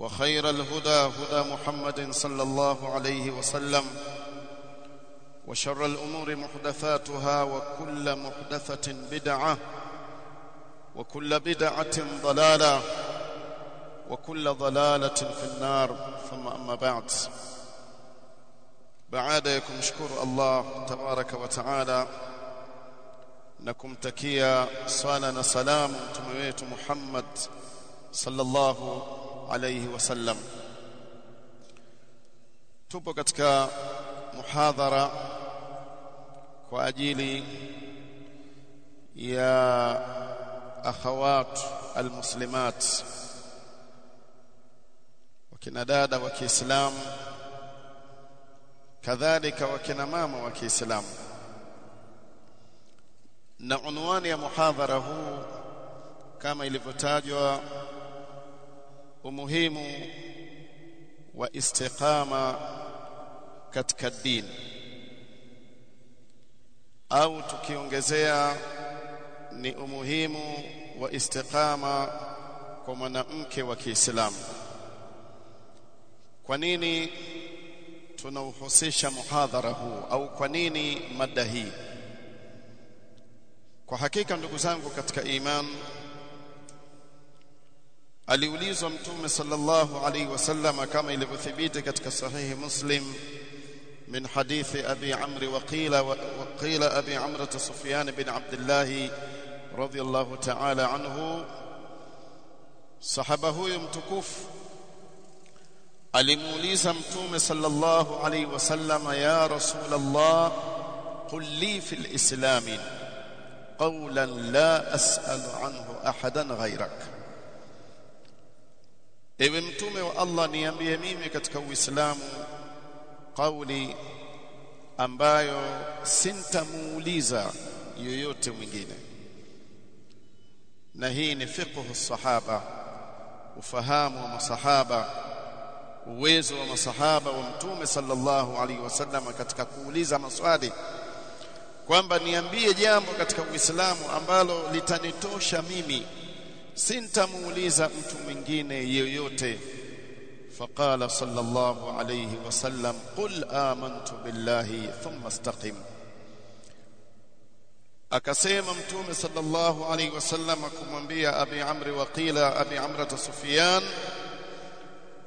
وخير الهدى هدى محمد صلى الله عليه وسلم وشر الأمور محدثاتها وكل محدثة بدعة وكل بدعة ضلالة وكل ضلالة في النار. ثم أما بعد. baada ya kumshukuru Allah tabaraka wa taala na kumtakia swala na salamu mtume wetu Muhammad sallallahu عليه وسلم. تبقى كتك محاضرة كأجيلي يا أخوات المسلمات وكنداد وكإسلام كذلك وكنمام وكإسلام نعنوان يا محاضرة هو كما يلفتاجوا umuhimu wa istiqama katika dini. Au tukiongezea ni umuhimu wa istiqama kwa mwanamke wa Kiislamu. Kwa nini tunauhusisha muhadhara huu? Au kwa nini mada hii? Kwa hakika ndugu zangu katika iman aliulizwa mtume sallallahu alaihi wasallam kama ilivyothibiti katika sahihi muslim من حديث أبي عمرو وقيل وقيل أبي عمرة سفيان بن عبد الله رضي الله تعالى عنه صحبه يمتكوف alimuuliza mtume sallallahu alaihi wasallam ya rasul Allah qul li fil islam qawlan la as'alu anhu ahadan ghayrak ewe mtume wa Allah niambie mimi katika uislamu kauli ambayo sintamuuliza yoyote mwingine. Na hii ni fiqhu sahaba ufahamu wa masahaba uwezo wa masahaba wa mtume sallallahu alaihi wasallam katika kuuliza maswali kwamba niambie jambo katika Uislamu ambalo litanitosha mimi sintamuuliza mtu mwingine yoyote faqala sallallahu alayhi wasallam qul amantu billahi thumma istaqim akasema mtume sallallahu alayhi wasallam kumwambia abi amri waqila abi amrata sufyan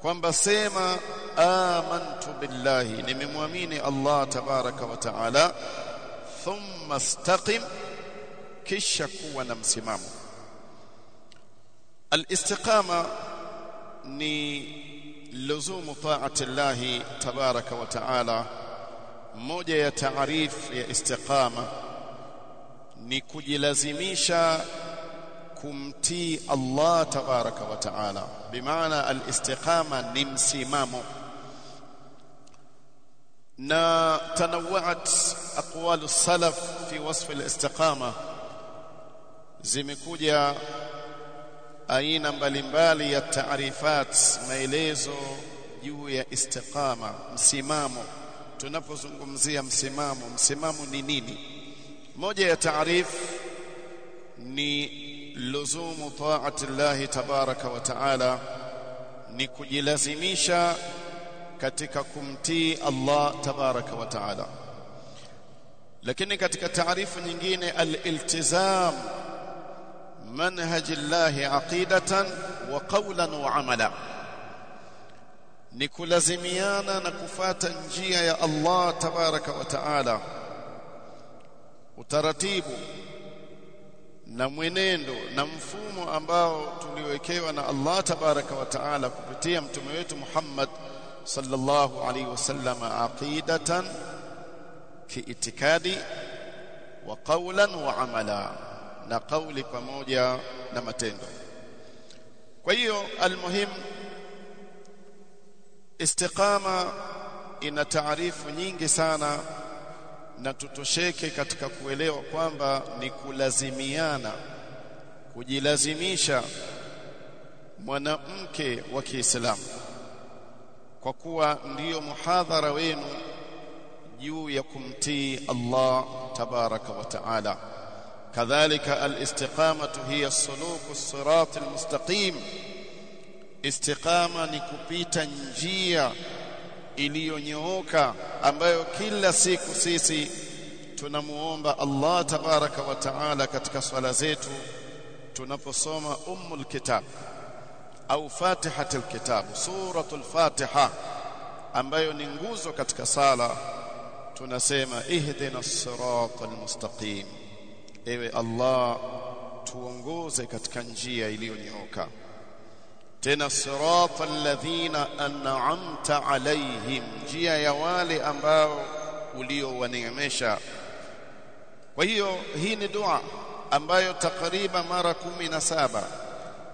kwamba sema amantu billahi nimemwamini Allah tabaraka wa taala thumma istaqim kisha kuwa na msimamo الاستقامه ni luzumu taati Allah tabaraka wa taala moja ya taarif ya istiqama ni kujilazimisha kumtii Allah tabaraka wa taala bimaana alistiqama ni msimamo na tanawat aqwalu salaf fi wasf alistiqama zimekuja aina mbalimbali ya taarifat maelezo juu ya istiqama msimamo. Tunapozungumzia msimamo msimamo ni nini? Moja ya taarifu ni luzumu taati llahi tabaraka wa taala ni kujilazimisha katika kumtii Allah tabaraka wa taala. Lakini katika taarifu nyingine al-iltizam aqidatan wa qawlan wa amala ni kulazimiana na kufata njia ya Allah tabaraka wa taala utaratibu na mwenendo na mfumo ambao tuliwekewa na Allah tabaraka wa taala kupitia mtume wetu Muhammad sallallahu alaihi wasallam aqidatan kiitikadi wa qawlan wa amala na kauli pamoja na matendo. Kwa hiyo almuhim istiqama ina taarifu nyingi sana na tutosheke katika kuelewa kwamba ni kulazimiana kujilazimisha mwanamke wa Kiislamu. Kwa kuwa ndiyo muhadhara wenu juu ya kumtii Allah tabaraka wa taala alistiqamatu hiya suluku as-sirat al-mustaqim istiqama ni kupita njia iliyonyooka ambayo kila siku sisi tunamuomba Allah tabaraka wa taala katika swala zetu tunaposoma ummul kitab au fatihatul kitab suratul fatiha ambayo ni nguzo katika sala tunasema ihdina siratal mustaqim ewe Allah tuongoze katika njia iliyonyooka tena sirata alladhina an'amta alaihim njia ya wale ambao uliowaneemesha. Kwa hiyo hii ni dua ambayo takriban mara kumi na saba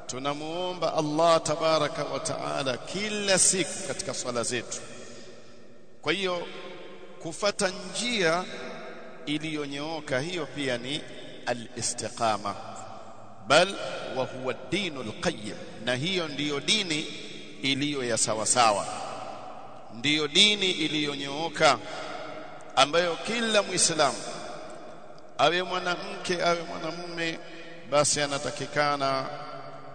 tunamuomba Allah tabaraka wa taala kila siku katika swala zetu. Kwa hiyo kufata njia iliyonyooka hiyo pia ni al-istiqama bal wa huwa dinul qayyim na hiyo ndiyo dini iliyo ya sawa sawa ndiyo dini iliyonyooka ambayo kila muislamu awe mwanamke awe mwanamume basi anatakikana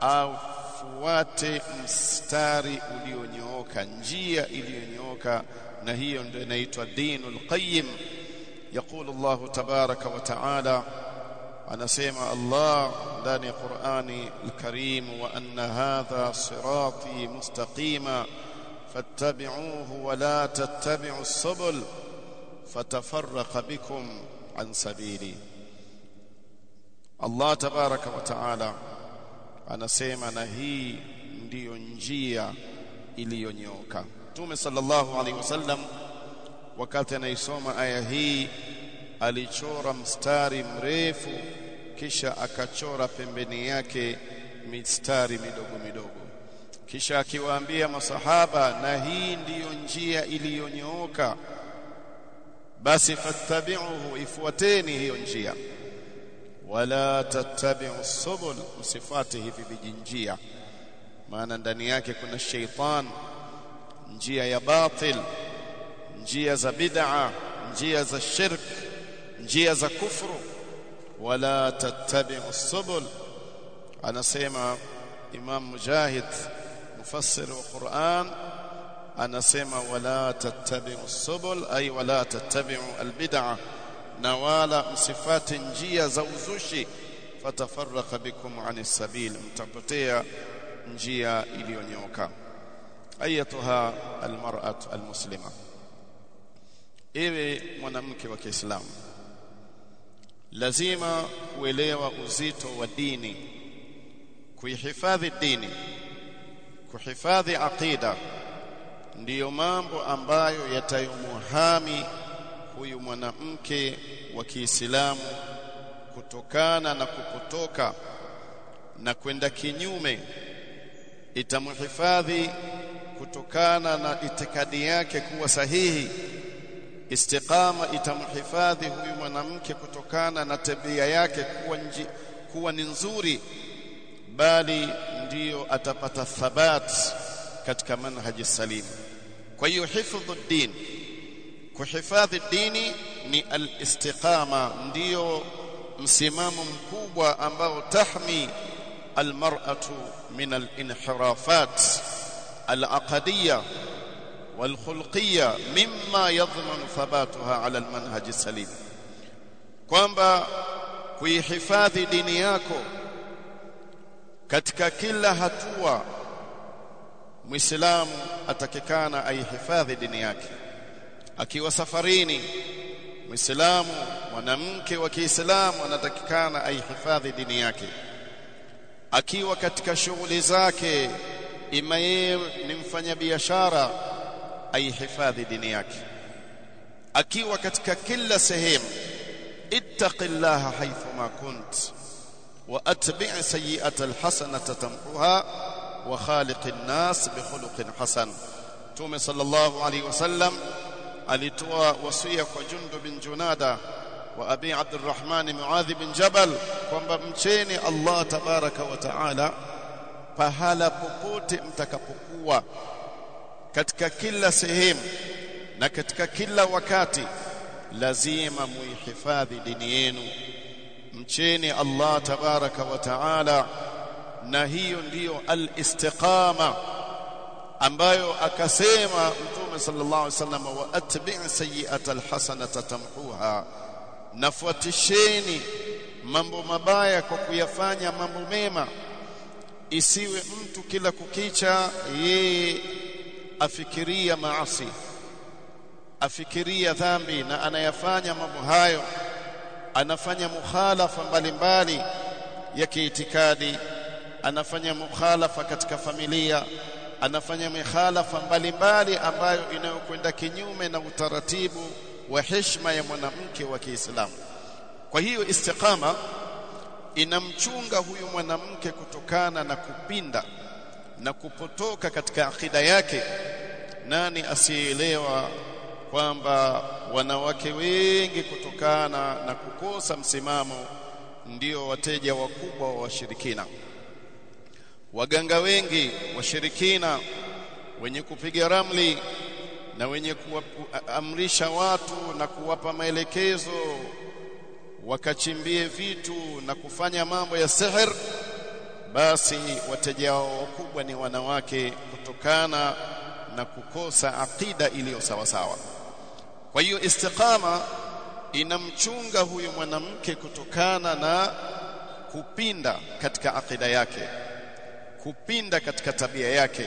afuate mstari ulionyooka njia iliyonyooka na hiyo ndio inaitwa dinul qayyim يقول الله تبارك وتعالى anasema Allah ndani ya Qur'ani al-Karim wa anna hadha sirati mustaqima fattabi'uhu wa la tattabi'u as-subul fatafarraqa bikum an sabili Allah tabaraka wa ta'ala anasema na hii ndiyo njia iliyonyoka Mtume sallallahu alaihi wasallam wakati anaisoma aya hii alichora mstari mrefu kisha akachora pembeni yake mistari midogo midogo. Kisha akiwaambia masahaba na hii ndiyo njia iliyonyooka basi fattabi'uhu ifuateni hiyo njia. Wala tattabi'u subul msifate hivi vijinjia. Maana ndani yake kuna sheitan njia ya batil njia za bid'a njia za shirk njia za kufru wala tattabi'u subul anasema imam mujahid mufassir wa quran anasema wala tattabi'u subul ay wala tattabi'u albid'a na wala msifate njia za uzushi fatafarraqa bikum anis sabil mtapotea njia iliyonyoka ayatuha almar'at almuslima ewe mwanamke wa Kiislamu lazima kuelewa uzito wa dini. Kuihifadhi dini. Kuhifadhi aqida. Ndiyo mambo ambayo yatayomuhami huyu mwanamke wa Kiislamu kutokana na kupotoka na kwenda kinyume. Itamhifadhi kutokana na itikadi yake kuwa sahihi istiqama itamhifadhi huyu mwanamke kutokana na tabia yake kuwa nji, kuwa ni nzuri bali ndiyo atapata thabat katika manhaji salim. Kwa hiyo hifdhu din kuhifadhi dini ni al-istiqama ndiyo msimamo mkubwa ambao tahmi almar'atu min al-inhirafat al-aqdiyya wal-khulqiyya mimma yadhman thabatuha ala al-manhaj salim kwamba kuihifadhi dini yako katika kila hatua Muislamu atakikana aihifadhi dini yake. Akiwa safarini Muislamu mwanamke wa Kiislamu anatakikana aihifadhi dini yake. Akiwa katika shughuli zake ima yeye ni mfanyabiashara aihifadhi dini yake akiwa katika kila sehemu ittaqillaha haythuma kunt wa atbi' sayyi'ata alhasanata tamhuha wa khaliqin nas bi khuluqin hasan Mtume sallallahu alaihi wasallam alitoa wasia kwa Jundu bin Junada wa Abi Abdurrahman Muadh bin Jabal kwamba mcheni Allah tabaraka wa taala pahala popote mtakapokuwa katika kila sehemu na katika kila wakati lazima muihifadhi dini yenu mcheni Allah tabaraka wa taala. Na hiyo ndiyo al-istiqama ambayo akasema mtume sallallahu alaihi wasallam wa atbi' sayyi'ata alhasanata tamhuha. Nafuatisheni mambo mabaya kwa kuyafanya mambo mema. Isiwe mtu kila kukicha yeye afikiria maasi afikiria dhambi na anayafanya mambo hayo anafanya mukhalafa mbalimbali ya kiitikadi anafanya mukhalafa katika familia anafanya mikhalafa mbalimbali ambayo inayokwenda kinyume na utaratibu wa heshima ya mwanamke wa Kiislamu. Kwa hiyo istiqama inamchunga huyu mwanamke kutokana na kupinda na kupotoka katika akida yake. Nani asielewa kwamba wanawake wengi kutokana na kukosa msimamo ndio wateja wakubwa wa washirikina waganga wengi washirikina wenye kupiga ramli na wenye kuamrisha watu na kuwapa maelekezo wakachimbie vitu na kufanya mambo ya sihir basi wateja wao wakubwa ni wanawake kutokana na kukosa aqida iliyo sawa sawa kwa hiyo istiqama inamchunga huyu mwanamke kutokana na kupinda katika aqida yake kupinda katika tabia yake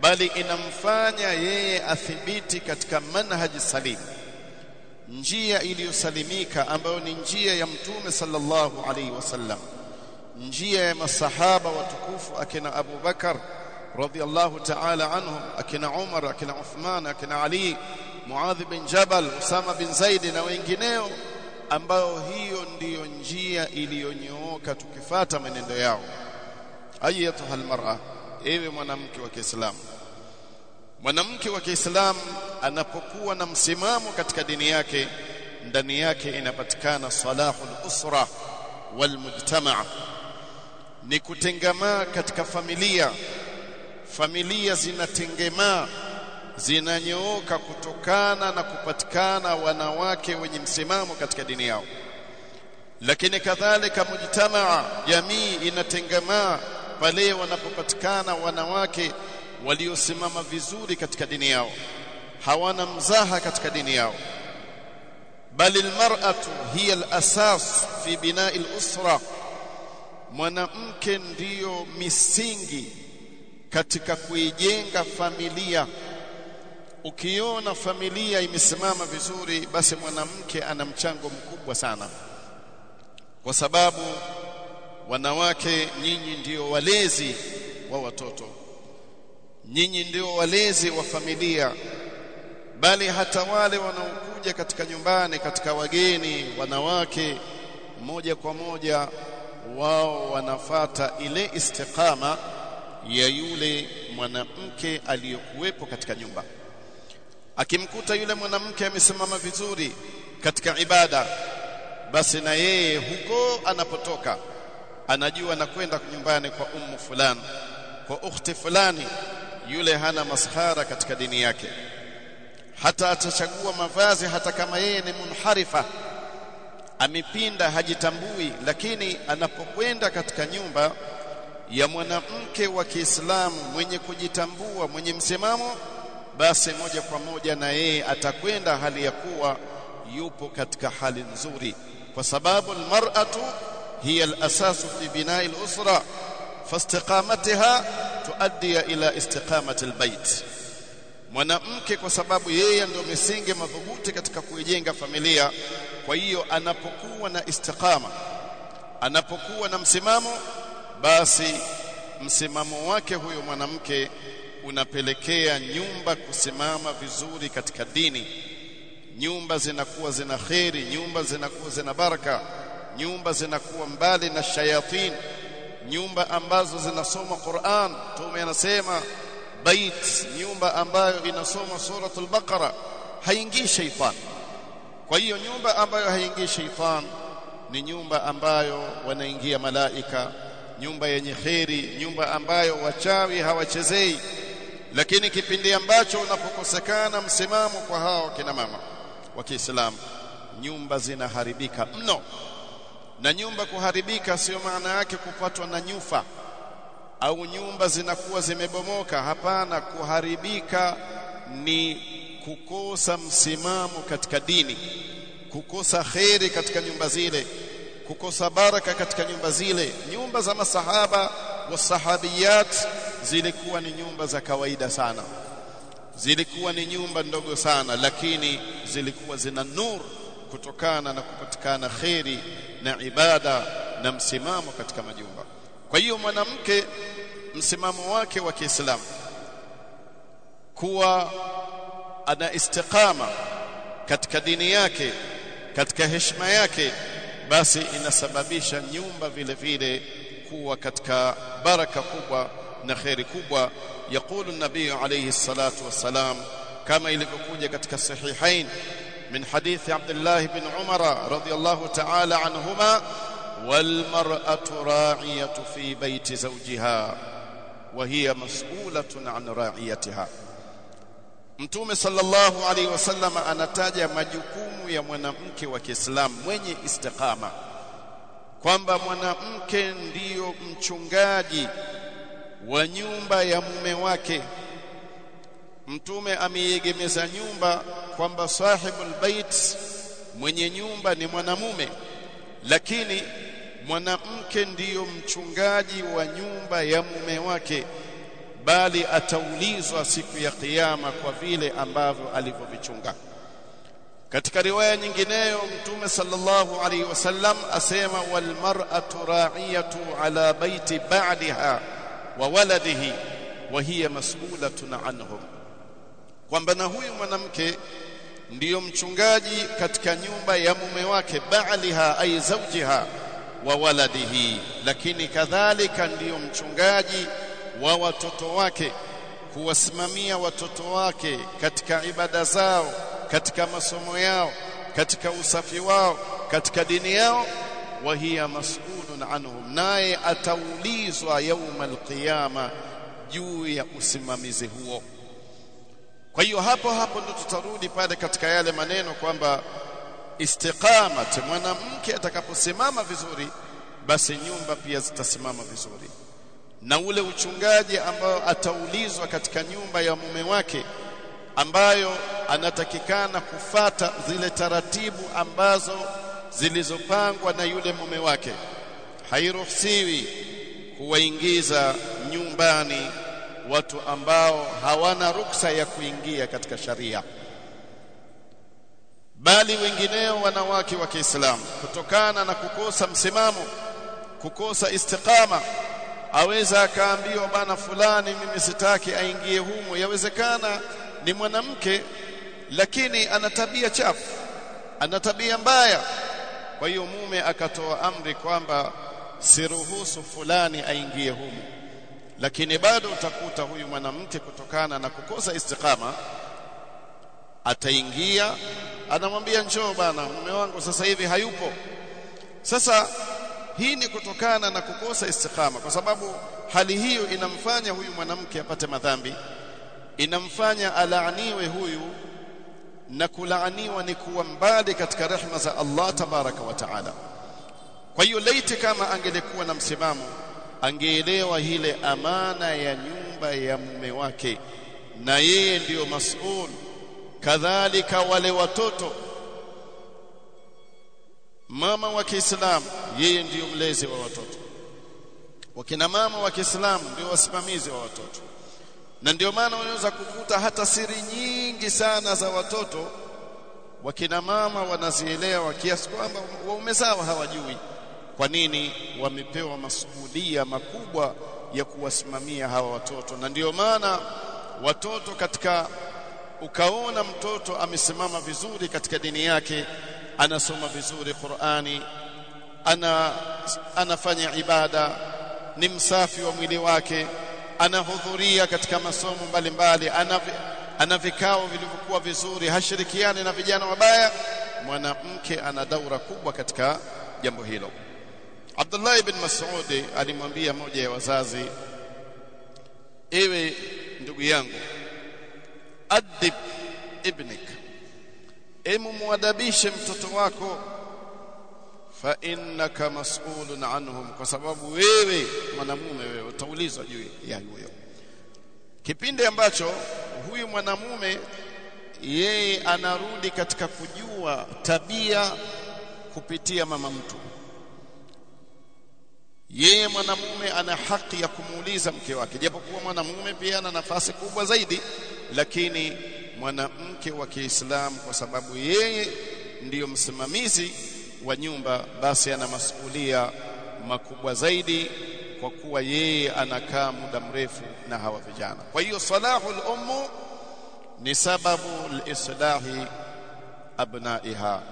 bali inamfanya yeye athibiti katika manhaji salim njia iliyosalimika ambayo ni njia ya mtume sallallahu alaihi wasallam njia ya masahaba watukufu akina Abu Bakar radhiallahu ta'ala anhum akina Umar akina Uthman akina Ali Muadh bin Jabal Usama bin Zaid na wengineo ambao hiyo ndiyo njia iliyonyooka tukifata mwenendo yao. Ayatuha almar'a ewe mwanamke wa Kiislamu. Mwanamke wa Kiislamu anapokuwa na msimamo katika dini yake ndani yake inapatikana salahul usra wal mujtama ni kutengamaa katika familia. Familia zinatengemaa zinanyooka kutokana na kupatikana wanawake wenye msimamo katika dini yao. Lakini kadhalika mujtamaa jamii inatengemaa pale wanapopatikana wanawake waliosimama vizuri katika dini yao. Hawana mzaha katika dini yao. Bali almar'atu hiya alasas fi bina'i alusra mwanamke ndiyo misingi katika kuijenga familia. Ukiona familia imesimama vizuri basi mwanamke ana mchango mkubwa sana. Kwa sababu wanawake nyinyi ndiyo walezi wa watoto. Nyinyi ndio walezi wa familia. Bali hata wale wanaokuja katika nyumbani katika wageni wanawake moja kwa moja wao wanafata ile istiqama ya yule mwanamke aliyokuwepo katika nyumba. Akimkuta yule mwanamke amesimama vizuri katika ibada basi na yeye huko anapotoka anajua na kwenda nyumbani kwa ummu fulani kwa ukhti fulani yule hana maskhara katika dini yake. Hata atachagua mavazi hata kama yeye ni munharifa amepinda hajitambui lakini anapokwenda katika nyumba ya mwanamke wa Kiislamu mwenye kujitambua mwenye msimamo basi moja kwa moja na yeye atakwenda hali ya kuwa yupo katika hali nzuri. Kwa sababu almar'atu hiya alasasu fi bina'i al-usra fastiqamatiha tuaddi ila istiqamati albayt. Mwanamke kwa sababu yeye ndio misingi madhubuti katika kuijenga familia kwa hiyo anapokuwa na istiqama anapokuwa na msimamo basi msimamo wake huyo mwanamke unapelekea nyumba kusimama vizuri katika dini. Nyumba zinakuwa zina kheri nyumba zinakuwa zina baraka nyumba zinakuwa mbali na shayatin nyumba ambazo zinasoma Qur'an. Tume anasema bait nyumba ambayo inasoma suratul baqara haingii shaitan kwa hiyo nyumba ambayo haingii shaitan ni nyumba ambayo wanaingia malaika nyumba yenye kheri nyumba ambayo wachawi hawachezei. Lakini kipindi ambacho unapokosekana msimamo kwa hao kina mama wa Kiislamu nyumba zinaharibika mno. Na nyumba kuharibika sio maana yake kupatwa na nyufa au nyumba zinakuwa zimebomoka. Hapana kuharibika ni kukosa msimamo katika dini kukosa kheri katika nyumba zile kukosa baraka katika nyumba zile. Nyumba za masahaba wasahabiyat zilikuwa ni nyumba za kawaida sana. Zilikuwa ni nyumba ndogo sana lakini zilikuwa zina nur kutokana na kupatikana kheri na ibada na msimamo katika majumba. Kwa hiyo mwanamke msimamo wake wa Kiislamu kuwa ana istiqama katika dini yake katika heshima yake basi inasababisha nyumba vile vile kuwa katika baraka kubwa na khairi kubwa يقول النبي عليه الصلاة والسلام كما ilivyokuja katika sahihain من حديث عبد الله بن عمر رضي الله تعالى عنهما والمرأة راعية في بيت زوجها وهي مسؤولة عن راعيتها Mtume sallallahu alaihi wasallam anataja majukumu ya mwanamke wa Kiislamu mwenye istiqama. Kwamba mwanamke ndiyo mchungaji wa nyumba ya mume wake. Mtume ameiegemeza nyumba kwamba sahibul bait mwenye nyumba ni mwanamume. Lakini mwanamke ndiyo mchungaji wa nyumba ya mume wake bali ataulizwa siku ya kiyama kwa vile ambavyo alivyovichunga. Katika riwaya nyingineyo mtume sallallahu alaihi wasallam asema wal mar'atu ra'iyatu ala baiti ba'daha wa waladihi wa hiya mas'ulatun anhum. Kwamba na huyu mwanamke ndiyo mchungaji katika nyumba ya mume wake ba'liha ay zawjiha wa waladihi. Lakini kadhalika ndiyo mchungaji wa watoto wake kuwasimamia watoto wake katika ibada zao katika masomo yao katika usafi wao katika dini yao. Wa hiya mas'ulun anhum naye ataulizwa yauma alqiyama juu ya usimamizi huo. Kwa hiyo hapo hapo ndo tutarudi pale katika yale maneno kwamba istiqamat mwanamke atakaposimama vizuri basi nyumba pia zitasimama vizuri na ule uchungaji ambao ataulizwa katika nyumba ya mume wake ambayo anatakikana kufata zile taratibu ambazo zilizopangwa na yule mume wake. Hairuhusiwi kuwaingiza nyumbani watu ambao hawana ruksa ya kuingia katika sharia bali wengineo wanawake wa Kiislamu kutokana na kukosa msimamo kukosa istiqama aweza akaambiwa bana fulani mimi sitaki aingie humo yawezekana ni mwanamke lakini ana tabia chafu ana tabia mbaya. Kwa hiyo mume akatoa amri kwamba siruhusu fulani aingie humo lakini bado utakuta huyu mwanamke kutokana na kukosa istiqama ataingia anamwambia njoo bana mume wangu sasa hivi hayupo. Sasa hii ni kutokana na kukosa istiqama kwa sababu hali hiyo inamfanya huyu mwanamke apate madhambi inamfanya alaaniwe huyu na kulaaniwa ni kuwa mbali katika rehma za Allah tabaraka wa taala. Kwa hiyo laiti kama angelikuwa na msimamo angeelewa ile amana ya nyumba ya mume wake na yeye ndiyo mas'ul. Kadhalika wale watoto mama wa Kiislamu yeye ndiyo mlezi wa watoto. Wakina mama wa Kiislamu ndio wasimamizi wa watoto. Na ndio maana unaweza kukuta hata siri nyingi sana za watoto wakina mama wanazielewa kiasi kwamba waume zao hawajui kwa nini wamepewa masuhudia makubwa ya kuwasimamia hawa watoto. Na ndio maana watoto katika ukaona mtoto amesimama vizuri katika dini yake anasoma vizuri Qur'ani ana anafanya ibada ni msafi wa mwili wake anahudhuria katika masomo mbalimbali ana ana vikao vilivyokuwa vizuri hashirikiani na vijana wabaya. Mwanamke ana daura kubwa katika jambo hilo. Abdullah ibn Mas'ud alimwambia moja ya wazazi ewe ndugu yangu adib ibnik emu muadabishe mtoto wako. Fa innaka mas'ulun anhum kwa sababu wewe mwanamume wewe utaulizwa juu ya huyo. Kipindi ambacho huyu mwanamume yeye anarudi katika kujua tabia kupitia mama mtu. Yeye mwanamume ana haki ya kumuuliza mke wake. Japokuwa mwanamume pia ana nafasi kubwa zaidi lakini mwanamke wa Kiislamu kwa sababu yeye ndiyo msimamizi wa nyumba basi ana masuhulia makubwa zaidi kwa kuwa yeye anakaa muda mrefu na hawa vijana. Kwa hiyo salahul ummu ni sababu lislahi abnaiha.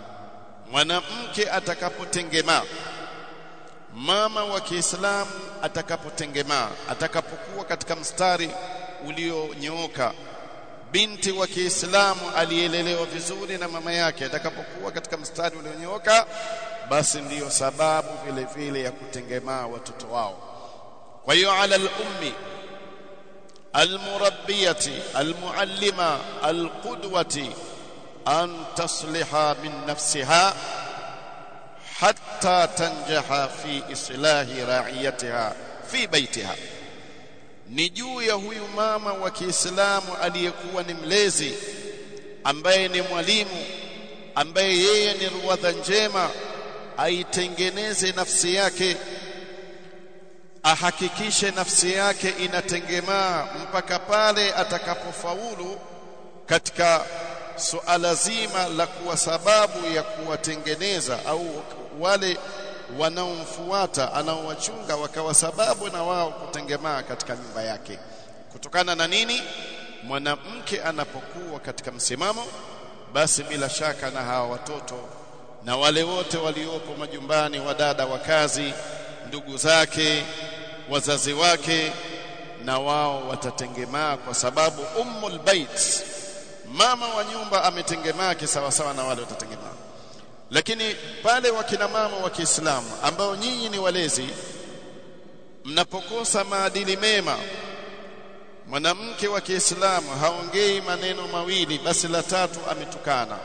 Mwanamke atakapotengemaa mama wa Kiislamu atakapotengemaa atakapokuwa katika mstari ulionyooka binti wa Kiislamu alielelewa vizuri na mama yake atakapokuwa katika mstari ulionyooka basi ndiyo sababu vile vile ya kutengemaa watoto wao kwa hiyo ala al-ummi المربيه المعلمه القدوه ان تصلح من نفسها حتى تنجح في اصلاح رعيتها في بيتها ni juu ya huyu mama wa Kiislamu aliyekuwa ni mlezi ambaye ni mwalimu ambaye yeye ni ruwadha njema aitengeneze nafsi yake ahakikishe nafsi yake inatengemaa mpaka pale atakapofaulu katika suala zima la kuwa sababu ya kuwatengeneza au wale wanaomfuata anaowachunga wakawa sababu na wao kutengemaa katika nyumba yake. Kutokana na nini? Mwanamke anapokuwa katika msimamo basi bila shaka na hawa watoto na wale wote waliopo majumbani wadada wa kazi ndugu zake wazazi wake na wao watatengemaa kwa sababu ummul bait mama wa nyumba ametengemaa kisawa sawa na wale watatengemaa lakini pale wakina mama wa Kiislamu ambao nyinyi ni walezi mnapokosa maadili mema mwanamke wa Kiislamu haongei maneno mawili basi la tatu ametukana.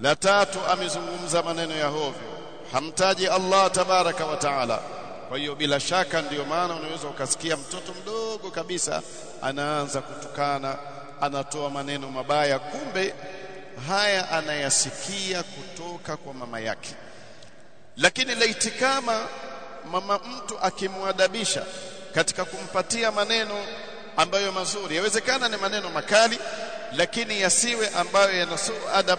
La tatu amezungumza maneno ya hovyo. Hamtaji Allah tabaraka wa taala. Kwa hiyo bila shaka ndiyo maana unaweza ukasikia mtoto mdogo kabisa anaanza kutukana anatoa maneno mabaya kumbe haya anayasikia kutoka kwa mama yake. Lakini laiti kama mama mtu akimwadabisha katika kumpatia maneno ambayo mazuri yawezekana ni maneno makali lakini yasiwe ambayo yanasuu adab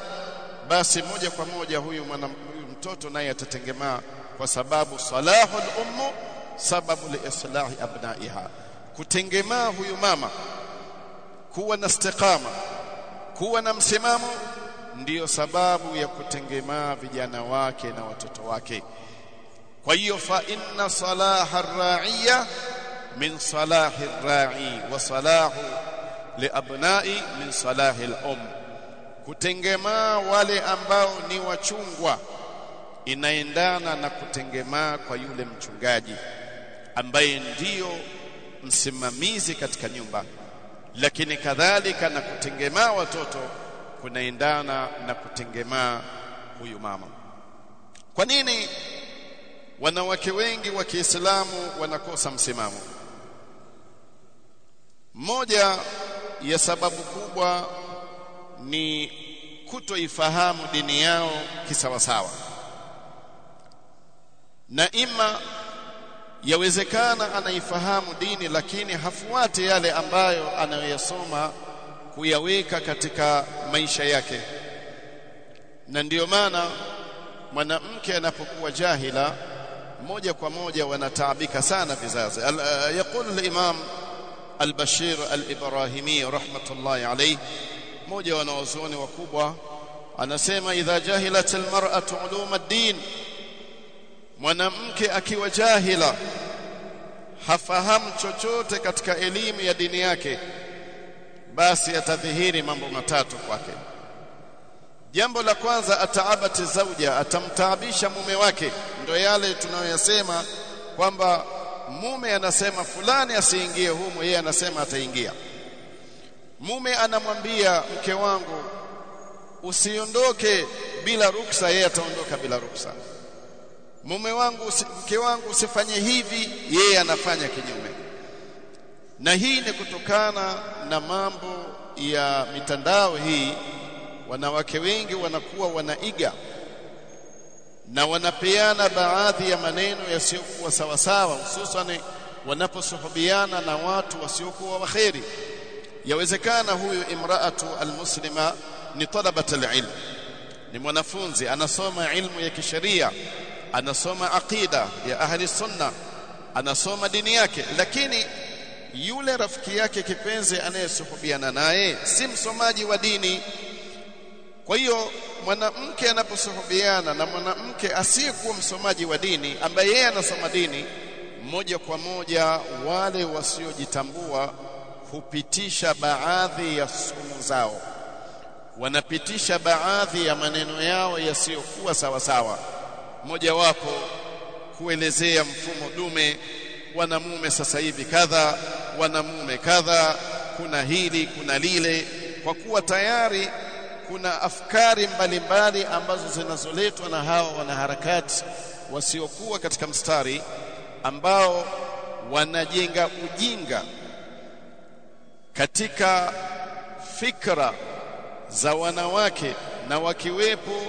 basi moja kwa moja huyu mwana huyu mtoto naye atatengemaa kwa sababu salahul ummu sababu liislahi abnaiha. Kutengemaa huyu mama kuwa na istiqama kuwa na msimamo ndiyo sababu ya kutengemaa vijana wake na watoto wake. Kwa hiyo fa inna salaha ar-ra'iya min salahi ar-ra'i wa salahu liabnai min salahi al-um kutengemaa wale ambao ni wachungwa inaendana na kutengemaa kwa yule mchungaji ambaye ndiyo msimamizi katika nyumba lakini kadhalika na kutengemaa watoto kunaendana na kutengemaa huyu mama. Kwa nini wanawake wengi wa Kiislamu wanakosa msimamo? Moja ya sababu kubwa ni kutoifahamu dini yao kisawasawa. Na ima yawezekana anaifahamu dini lakini hafuati yale ambayo anayoyasoma kuyaweka katika maisha yake. Na ndiyo maana mwanamke anapokuwa jahila moja kwa moja wanataabika sana vizazi. Yaqul al-imam al-bashir al-ibrahimi rahmatullahi alayhi moja wanawazuoni wakubwa anasema idha jahilat al-mar'atu ulum ad-din mwanamke akiwa jahila hafahamu chochote katika elimu ya dini yake basi atadhihiri mambo matatu kwake. Jambo la kwanza ataabati zauja atamtaabisha mume wake. Ndio yale tunayoyasema kwamba mume anasema fulani asiingie humo yeye anasema ataingia. Mume anamwambia mke wangu usiondoke bila ruksa. Yeye ataondoka bila ruksa mume wangu mke wangu usifanye hivi yeye anafanya kinyume. Na hii ni kutokana na mambo ya mitandao hii. Wanawake wengi wanakuwa wanaiga na wanapeana baadhi ya maneno yasiyokuwa sawa sawa hususan wanaposuhubiana na watu wasiokuwa waheri yawezekana huyu imraatu almuslima ni talabat alilm ni mwanafunzi anasoma ilmu ya kisheria anasoma aqida ya ahli sunna anasoma dini yake lakini yule rafiki yake kipenzi anayesuhubiana naye si msomaji wa dini. Kwa hiyo mwanamke anaposuhubiana na mwanamke asiyekuwa msomaji wa dini ambaye yeye anasoma dini moja kwa moja wale wasiojitambua hupitisha baadhi ya sumu zao. Wanapitisha baadhi ya maneno yao yasiyokuwa sawa sawa mojawapo kuelezea mfumo dume wanamume sasa hivi kadha wanamume kadha kuna hili kuna lile kwa kuwa tayari kuna afkari mbalimbali ambazo zinazoletwa na hawa wanaharakati wasiokuwa katika mstari ambao wanajenga ujinga katika fikra za wanawake na wakiwepo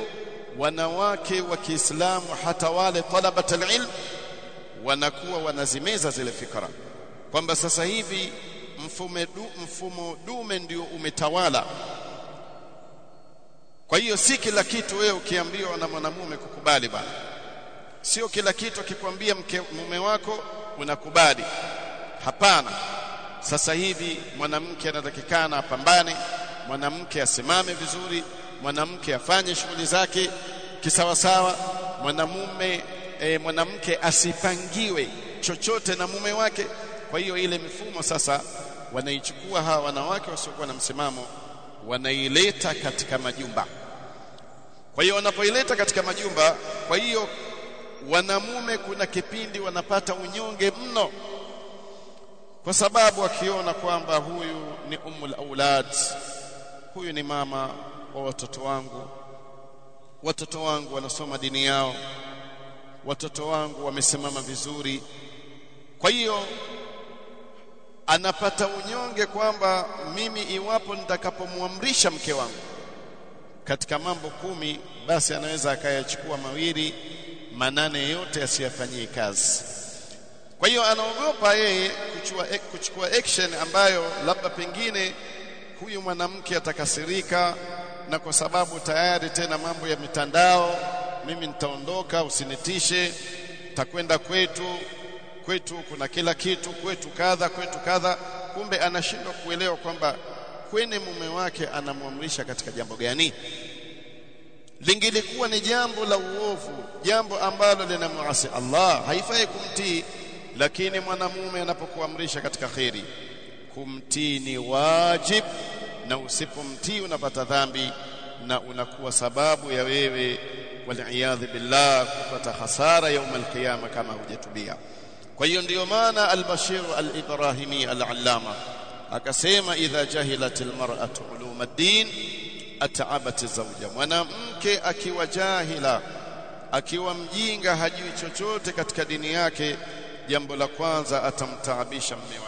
wanawake wa Kiislamu hata wale talabat alilm wanakuwa wanazimeza zile fikra. Kwamba sasa hivi mfumo du, mfumo dume ndio umetawala. Kwa hiyo si kila kitu wewe ukiambiwa na mwanamume kukubali bana. Sio kila kitu akikwambia mume wako unakubali. Hapana. Sasa hivi mwanamke anatakikana apambane mwanamke asimame vizuri mwanamke afanye shughuli zake kisawasawa mwanamume e, mwanamke asipangiwe chochote na mume wake. Kwa hiyo ile mifumo sasa wanaichukua hawa wanawake wasiokuwa na msimamo wanaileta katika majumba. Kwa hiyo wanapoileta katika majumba kwa hiyo wanamume kuna kipindi wanapata unyonge mno kwa sababu wakiona kwamba huyu ni umul aulad huyu ni mama wa watoto wangu. Watoto wangu wanasoma dini yao. Watoto wangu wamesimama vizuri. Kwa hiyo anapata unyonge kwamba mimi iwapo nitakapomwamrisha mke wangu katika mambo kumi basi anaweza akayachukua mawili manane yote asiyafanyie kazi. Kwa hiyo anaogopa yeye kuchukua, kuchukua action ambayo labda pengine huyu mwanamke atakasirika na kwa sababu tayari tena mambo ya mitandao mimi nitaondoka usinitishe takwenda kwetu kwetu kuna kila kitu kwetu kadha kwetu kadha. Kumbe anashindwa kuelewa kwamba kwene mume wake anamwamrisha katika jambo gani. Lingilikuwa ni jambo la uovu jambo ambalo linamuasi Allah. Haifai kumtii lakini mwanamume anapokuamrisha katika khiri kumtii ni wajib na usipomtii unapata dhambi na unakuwa sababu ya wewe waliaadhi billah kupata hasara yaum alqiyama kama hujatubia. Kwa hiyo ndiyo maana al-Bashir al-Ibrahimi al-Allama akasema idha jahilatil mar'atu ulum ad-din at'abat zawja. Mwanamke akiwa jahila akiwa mjinga hajui chochote katika dini yake jambo la kwanza atamtaabisha mume